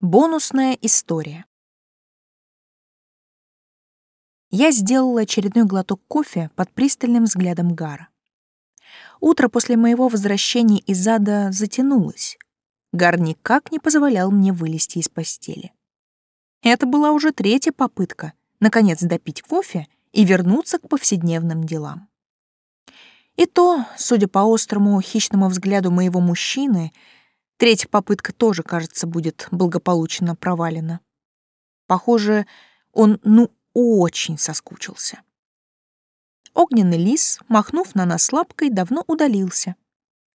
Бонусная история. Я сделала очередной глоток кофе под пристальным взглядом Гара. Утро после моего возвращения из ада затянулось. Гар никак не позволял мне вылезти из постели. Это была уже третья попытка наконец допить кофе и вернуться к повседневным делам. И то, судя по острому хищному взгляду моего мужчины, третья попытка тоже, кажется, будет благополучно провалена. Похоже, он ну очень соскучился. Огненный лис, махнув на нас лапкой, давно удалился.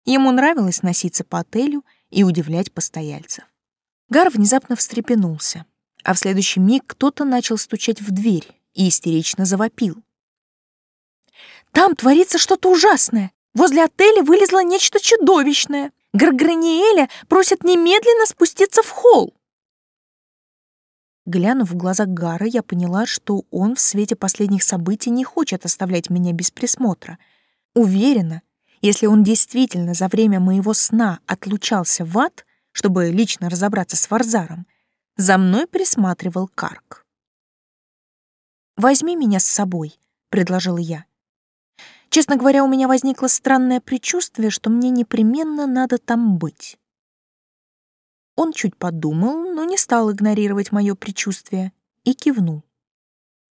Ему нравилось носиться по отелю и удивлять постояльцев. Гар внезапно встрепенулся а в следующий миг кто-то начал стучать в дверь и истерично завопил. «Там творится что-то ужасное! Возле отеля вылезло нечто чудовищное! Гарграниэля просит немедленно спуститься в холл!» Глянув в глаза Гара, я поняла, что он в свете последних событий не хочет оставлять меня без присмотра. Уверена, если он действительно за время моего сна отлучался в ад, чтобы лично разобраться с Варзаром, за мной присматривал Карк. «Возьми меня с собой», — предложила я. Честно говоря, у меня возникло странное предчувствие, что мне непременно надо там быть. Он чуть подумал, но не стал игнорировать мое предчувствие и кивнул.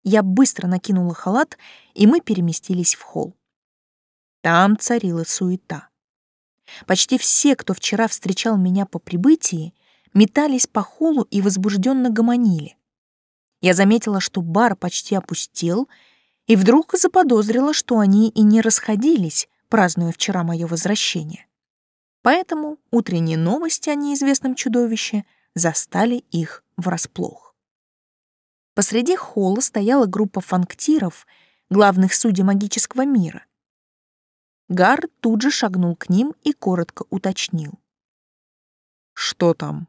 Я быстро накинула халат, и мы переместились в холл. Там царила суета. Почти все, кто вчера встречал меня по прибытии, метались по холлу и возбужденно гомонили. Я заметила, что бар почти опустел, и вдруг заподозрила, что они и не расходились, празднуя вчера мое возвращение. Поэтому утренние новости о неизвестном чудовище застали их врасплох. Посреди холла стояла группа фанктиров, главных судей магического мира. Гар тут же шагнул к ним и коротко уточнил. «Что там?»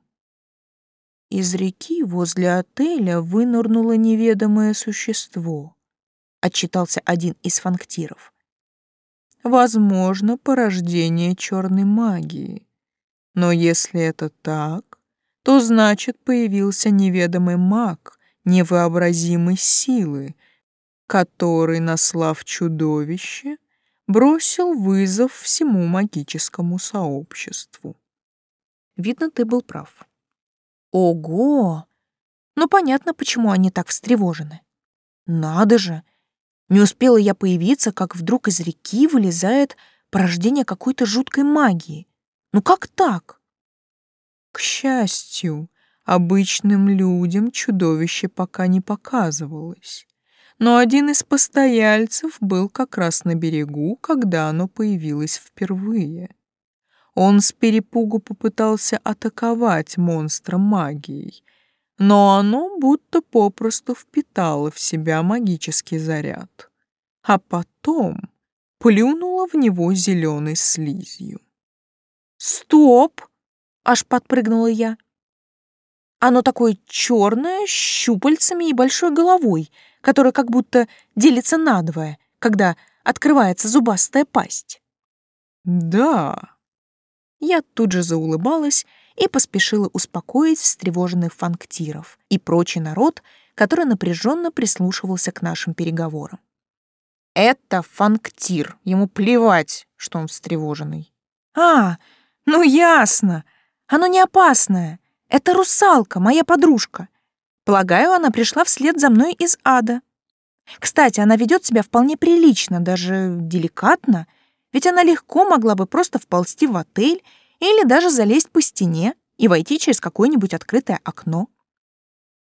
Из реки возле отеля вынырнуло неведомое существо, отчитался один из фанктиров. Возможно, порождение черной магии. Но если это так, то значит появился неведомый маг невообразимой силы, который, наслав чудовище, бросил вызов всему магическому сообществу. Видно, ты был прав. Ого! Ну, понятно, почему они так встревожены. Надо же! Не успела я появиться, как вдруг из реки вылезает порождение какой-то жуткой магии. Ну как так? К счастью, обычным людям чудовище пока не показывалось. Но один из постояльцев был как раз на берегу, когда оно появилось впервые. Он с перепугу попытался атаковать монстра магией, но оно будто попросту впитало в себя магический заряд, а потом плюнуло в него зеленой слизью. «Стоп!» — аж подпрыгнула я. Оно такое черное, с щупальцами и большой головой, которая как будто делится надвое, когда открывается зубастая пасть. «Да», я тут же заулыбалась и поспешила успокоить встревоженных фанктиров и прочий народ, который напряженно прислушивался к нашим переговорам. Это фанктир, ему плевать, что он встревоженный. А, ну ясно. Оно не опасное. Это русалка, моя подружка. Полагаю, она пришла вслед за мной из ада. Кстати, она ведет себя вполне прилично, даже деликатно — ведь она легко могла бы просто вползти в отель или даже залезть по стене и войти через какое-нибудь открытое окно.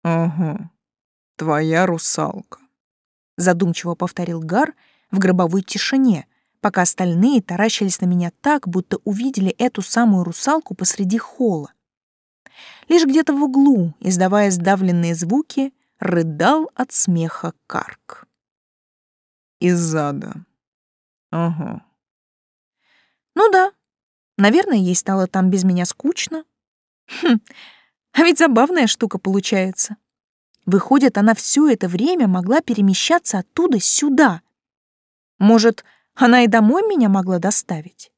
«Ага, твоя русалка», — задумчиво повторил Гар в гробовой тишине, пока остальные таращились на меня так, будто увидели эту самую русалку посреди холла. Лишь где-то в углу, издавая сдавленные звуки, рыдал от смеха Карк. «Из зада. Ага, ну да, наверное, ей стало там без меня скучно. Хм, а ведь забавная штука получается. Выходит, она все это время могла перемещаться оттуда сюда. Может, она и домой меня могла доставить?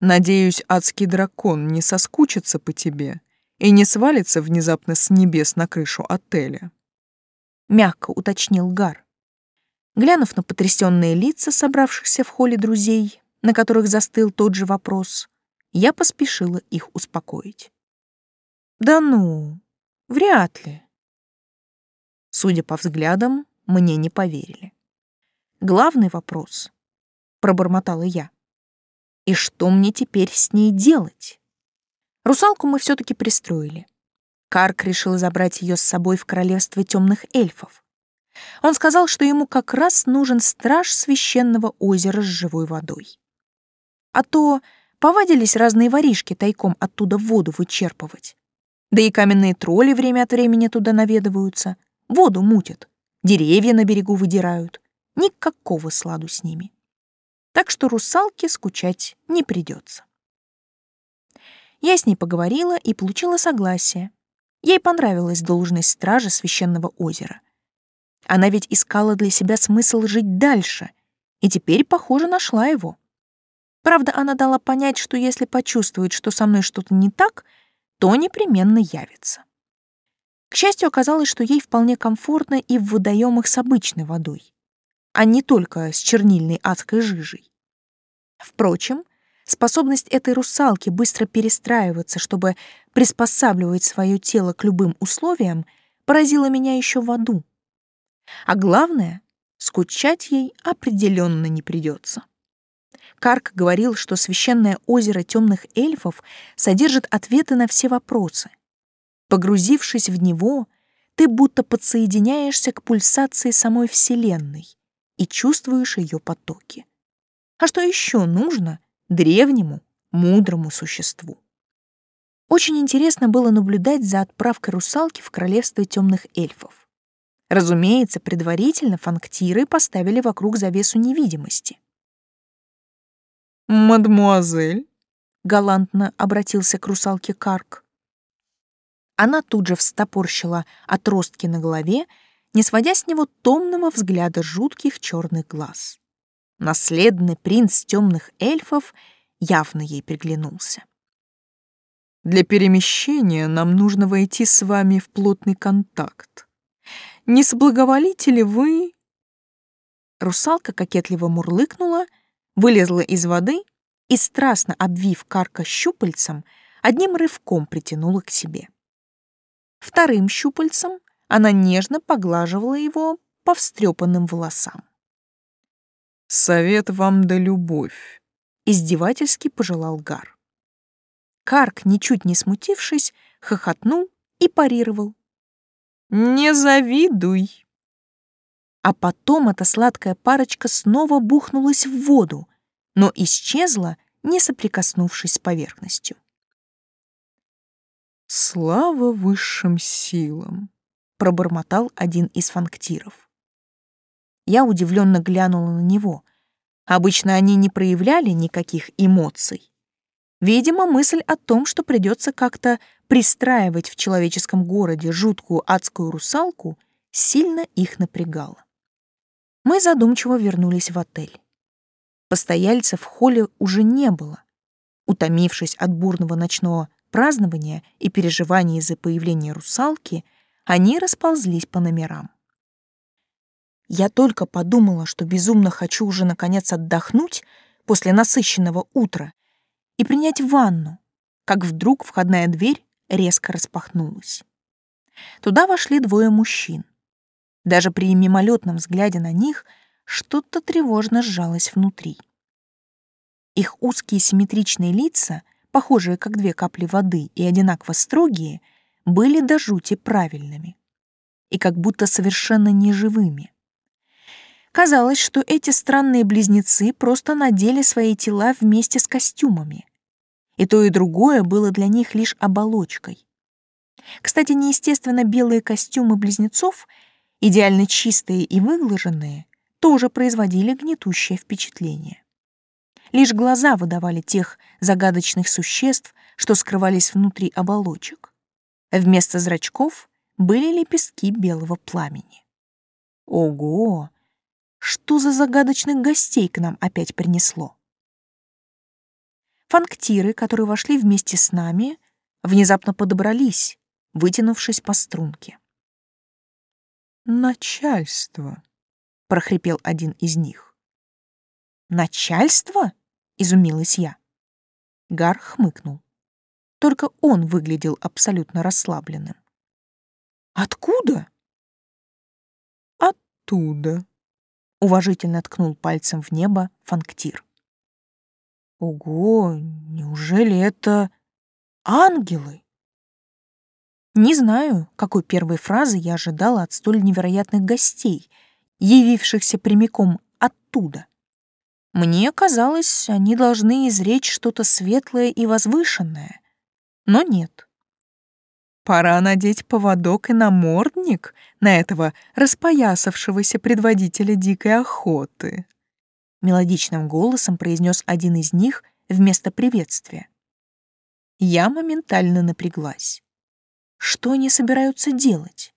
Надеюсь, адский дракон не соскучится по тебе и не свалится внезапно с небес на крышу отеля. Мягко уточнил Гар. Глянув на потрясенные лица собравшихся в холле друзей, на которых застыл тот же вопрос, я поспешила их успокоить. «Да ну, вряд ли». Судя по взглядам, мне не поверили. «Главный вопрос», — пробормотала я. «И что мне теперь с ней делать?» Русалку мы все таки пристроили. Карк решил забрать ее с собой в королевство темных эльфов. Он сказал, что ему как раз нужен страж священного озера с живой водой. А то повадились разные воришки тайком оттуда воду вычерпывать. Да и каменные тролли время от времени туда наведываются, воду мутят, деревья на берегу выдирают. Никакого сладу с ними. Так что русалке скучать не придется. Я с ней поговорила и получила согласие. Ей понравилась должность стража священного озера. Она ведь искала для себя смысл жить дальше, и теперь, похоже, нашла его. Правда, она дала понять, что если почувствует, что со мной что-то не так, то непременно явится. К счастью, оказалось, что ей вполне комфортно и в водоемах с обычной водой, а не только с чернильной адской жижей. Впрочем, способность этой русалки быстро перестраиваться, чтобы приспосабливать свое тело к любым условиям, поразила меня еще в аду. А главное, скучать ей определенно не придется. Карк говорил, что священное озеро темных эльфов содержит ответы на все вопросы. Погрузившись в него, ты будто подсоединяешься к пульсации самой Вселенной и чувствуешь ее потоки. А что еще нужно древнему, мудрому существу? Очень интересно было наблюдать за отправкой русалки в королевство темных эльфов. Разумеется, предварительно фанктиры поставили вокруг завесу невидимости. «Мадмуазель?» — галантно обратился к русалке Карк. Она тут же встопорщила отростки на голове, не сводя с него томного взгляда жутких черных глаз. Наследный принц темных эльфов явно ей приглянулся. «Для перемещения нам нужно войти с вами в плотный контакт. Не соблаговолите ли вы...» Русалка кокетливо мурлыкнула — вылезла из воды и, страстно обвив карка щупальцем, одним рывком притянула к себе. Вторым щупальцем она нежно поглаживала его по встрепанным волосам. «Совет вам да любовь», — издевательски пожелал Гар. Карк, ничуть не смутившись, хохотнул и парировал. «Не завидуй!» А потом эта сладкая парочка снова бухнулась в воду, но исчезла, не соприкоснувшись с поверхностью. «Слава высшим силам!» — пробормотал один из фанктиров. Я удивленно глянула на него. Обычно они не проявляли никаких эмоций. Видимо, мысль о том, что придется как-то пристраивать в человеческом городе жуткую адскую русалку, сильно их напрягала мы задумчиво вернулись в отель. Постояльцев в холле уже не было. Утомившись от бурного ночного празднования и переживаний из-за появления русалки, они расползлись по номерам. Я только подумала, что безумно хочу уже наконец отдохнуть после насыщенного утра и принять ванну, как вдруг входная дверь резко распахнулась. Туда вошли двое мужчин. Даже при мимолетном взгляде на них что-то тревожно сжалось внутри. Их узкие симметричные лица, похожие как две капли воды и одинаково строгие, были до жути правильными и как будто совершенно неживыми. Казалось, что эти странные близнецы просто надели свои тела вместе с костюмами. И то, и другое было для них лишь оболочкой. Кстати, неестественно белые костюмы близнецов — идеально чистые и выглаженные, тоже производили гнетущее впечатление. Лишь глаза выдавали тех загадочных существ, что скрывались внутри оболочек. Вместо зрачков были лепестки белого пламени. Ого! Что за загадочных гостей к нам опять принесло? Фанктиры, которые вошли вместе с нами, внезапно подобрались, вытянувшись по струнке. «Начальство», — прохрипел один из них. «Начальство?» — изумилась я. Гар хмыкнул. Только он выглядел абсолютно расслабленным. «Откуда?» «Оттуда», — уважительно ткнул пальцем в небо Фанктир. «Ого, неужели это ангелы?» Не знаю, какой первой фразы я ожидала от столь невероятных гостей, явившихся прямиком оттуда. Мне казалось, они должны изречь что-то светлое и возвышенное, но нет. Пора надеть поводок и намордник на этого распоясавшегося предводителя дикой охоты. Мелодичным голосом произнес один из них вместо приветствия. Я моментально напряглась. Что они собираются делать?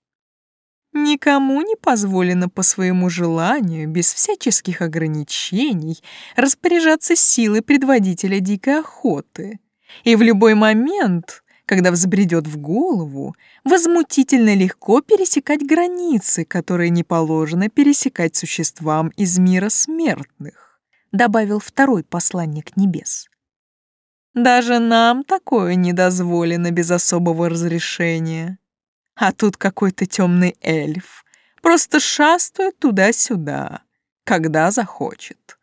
Никому не позволено по своему желанию, без всяческих ограничений, распоряжаться силой предводителя дикой охоты. И в любой момент, когда взбредет в голову, возмутительно легко пересекать границы, которые не положено пересекать существам из мира смертных, добавил второй посланник небес. Даже нам такое не дозволено без особого разрешения. А тут какой-то темный эльф просто шастает туда-сюда, когда захочет.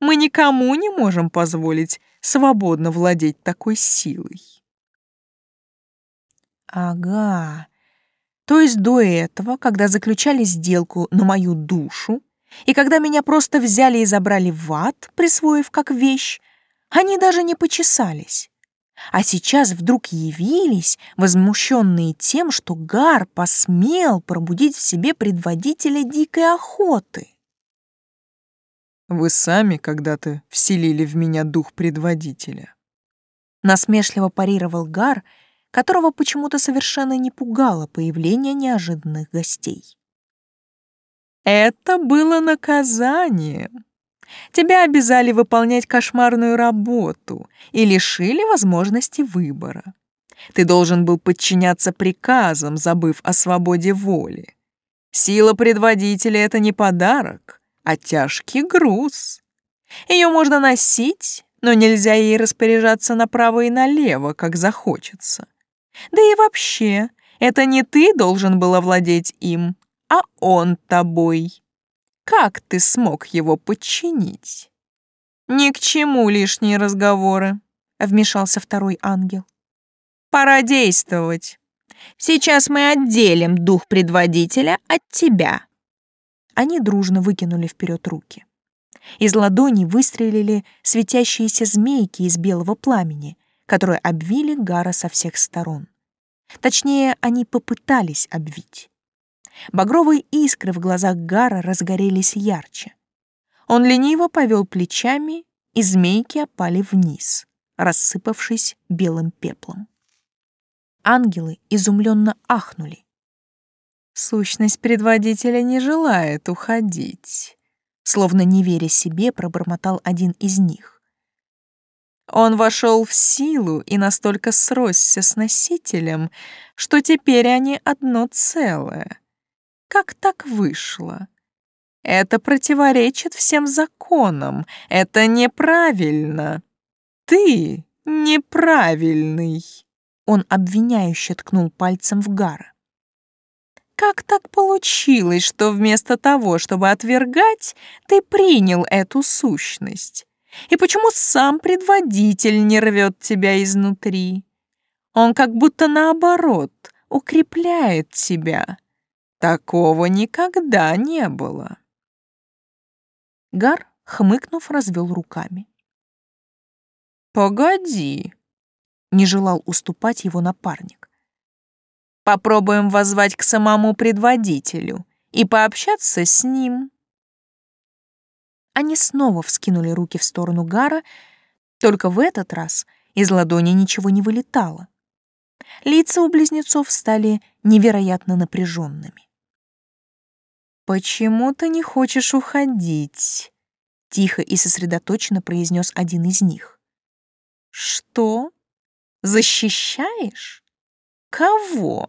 Мы никому не можем позволить свободно владеть такой силой. Ага. То есть до этого, когда заключали сделку на мою душу, и когда меня просто взяли и забрали в ад, присвоив как вещь, они даже не почесались. А сейчас вдруг явились, возмущенные тем, что Гар посмел пробудить в себе предводителя дикой охоты. «Вы сами когда-то вселили в меня дух предводителя». Насмешливо парировал Гар, которого почему-то совершенно не пугало появление неожиданных гостей. «Это было наказанием», Тебя обязали выполнять кошмарную работу и лишили возможности выбора. Ты должен был подчиняться приказам, забыв о свободе воли. Сила предводителя — это не подарок, а тяжкий груз. Ее можно носить, но нельзя ей распоряжаться направо и налево, как захочется. Да и вообще, это не ты должен был овладеть им, а он тобой. Как ты смог его подчинить? Ни к чему лишние разговоры, вмешался второй ангел. Пора действовать. Сейчас мы отделим дух предводителя от тебя. Они дружно выкинули вперед руки. Из ладони выстрелили светящиеся змейки из белого пламени, которые обвили Гара со всех сторон. Точнее, они попытались обвить. Багровые искры в глазах Гара разгорелись ярче. Он лениво повел плечами, и змейки опали вниз, рассыпавшись белым пеплом. Ангелы изумленно ахнули. Сущность предводителя не желает уходить, словно не веря себе, пробормотал один из них. Он вошел в силу и настолько сросся с носителем, что теперь они одно целое. Как так вышло? Это противоречит всем законам. Это неправильно. Ты неправильный. Он обвиняюще ткнул пальцем в Гара. Как так получилось, что вместо того, чтобы отвергать, ты принял эту сущность? И почему сам предводитель не рвет тебя изнутри? Он как будто наоборот укрепляет тебя. Такого никогда не было. Гар, хмыкнув, развел руками. «Погоди», — не желал уступать его напарник. «Попробуем воззвать к самому предводителю и пообщаться с ним». Они снова вскинули руки в сторону Гара, только в этот раз из ладони ничего не вылетало. Лица у близнецов стали невероятно напряженными. «Почему ты не хочешь уходить?» — тихо и сосредоточенно произнес один из них. «Что? Защищаешь? Кого?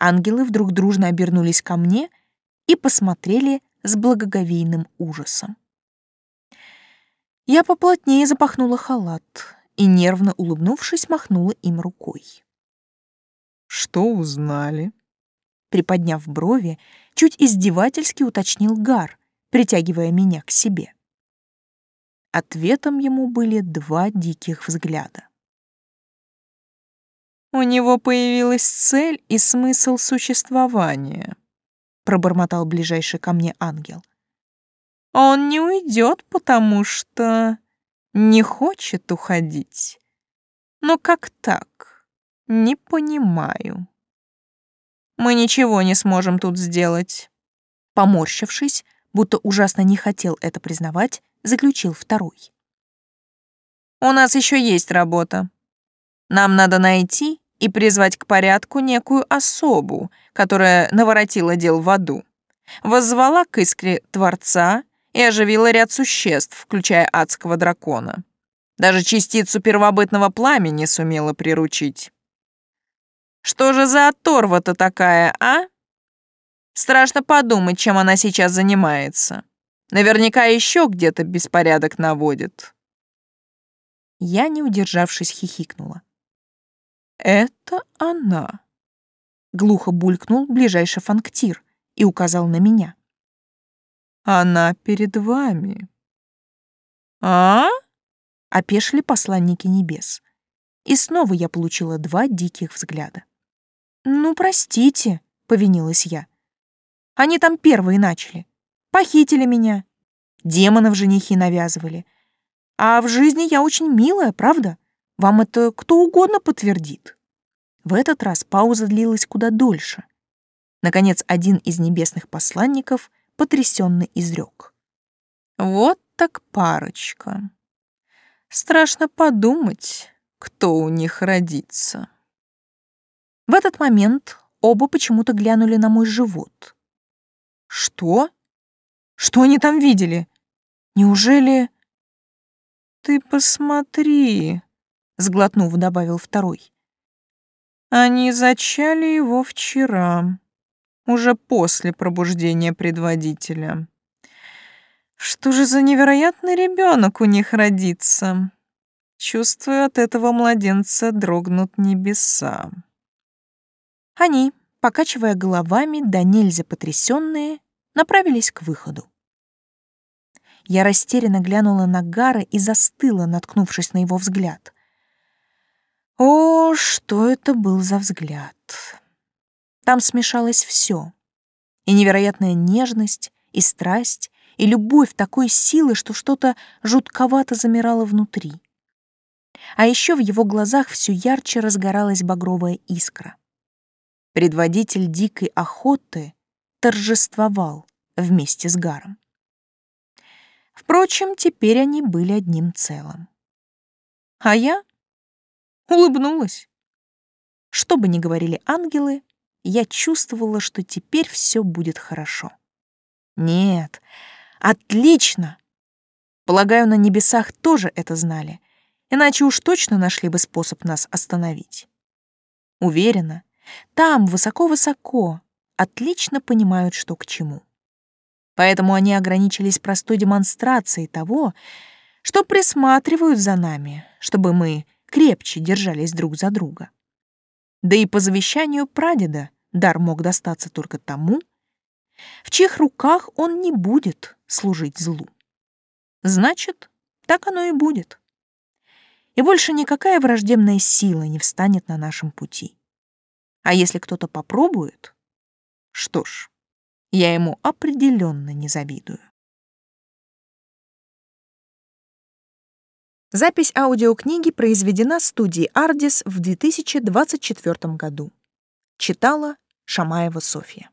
Ангелы вдруг дружно обернулись ко мне и посмотрели с благоговейным ужасом. Я поплотнее запахнула халат и, нервно улыбнувшись, махнула им рукой. «Что узнали?» Приподняв брови, чуть издевательски уточнил Гар, притягивая меня к себе. Ответом ему были два диких взгляда. «У него появилась цель и смысл существования», — пробормотал ближайший ко мне ангел. «Он не уйдет, потому что не хочет уходить. Но как так? Не понимаю». «Мы ничего не сможем тут сделать», — поморщившись, будто ужасно не хотел это признавать, заключил второй. «У нас еще есть работа. Нам надо найти и призвать к порядку некую особу, которая наворотила дел в аду, воззвала к искре Творца и оживила ряд существ, включая адского дракона. Даже частицу первобытного пламени сумела приручить. Что же за оторва-то такая, а? Страшно подумать, чем она сейчас занимается. Наверняка еще где-то беспорядок наводит. Я, не удержавшись, хихикнула. «Это она», — глухо булькнул ближайший фанктир и указал на меня. «Она перед вами». «А?» — опешили посланники небес. И снова я получила два диких взгляда. «Ну, простите», — повинилась я. «Они там первые начали. Похитили меня. Демонов женихи навязывали. А в жизни я очень милая, правда? Вам это кто угодно подтвердит. В этот раз пауза длилась куда дольше. Наконец, один из небесных посланников потрясенно изрек. «Вот так парочка. Страшно подумать, кто у них родится». В этот момент оба почему-то глянули на мой живот. «Что? Что они там видели? Неужели...» «Ты посмотри», сглотнув, добавил второй. Они зачали его вчера, уже после пробуждения предводителя. Что же за невероятный ребенок у них родится? Чувствую, от этого младенца дрогнут небеса. Они, покачивая головами, да нельзя потрясенные, направились к выходу. Я растерянно глянула на Гара и застыла, наткнувшись на его взгляд. О, что это был за взгляд! Там смешалось все. И невероятная нежность, и страсть, и любовь такой силы, что что-то жутковато замирало внутри. А еще в его глазах все ярче разгоралась багровая искра. Предводитель дикой охоты торжествовал вместе с Гаром. Впрочем, теперь они были одним целым. А я улыбнулась. Что бы ни говорили ангелы, я чувствовала, что теперь все будет хорошо. Нет, отлично. Полагаю, на небесах тоже это знали, иначе уж точно нашли бы способ нас остановить. Уверена, там, высоко-высоко, отлично понимают, что к чему. Поэтому они ограничились простой демонстрацией того, что присматривают за нами, чтобы мы крепче держались друг за друга. Да и по завещанию прадеда дар мог достаться только тому, в чьих руках он не будет служить злу. Значит, так оно и будет. И больше никакая враждебная сила не встанет на нашем пути. А если кто-то попробует, что ж, я ему определенно не завидую. Запись аудиокниги произведена студией «Ардис» в 2024 году. Читала Шамаева Софья.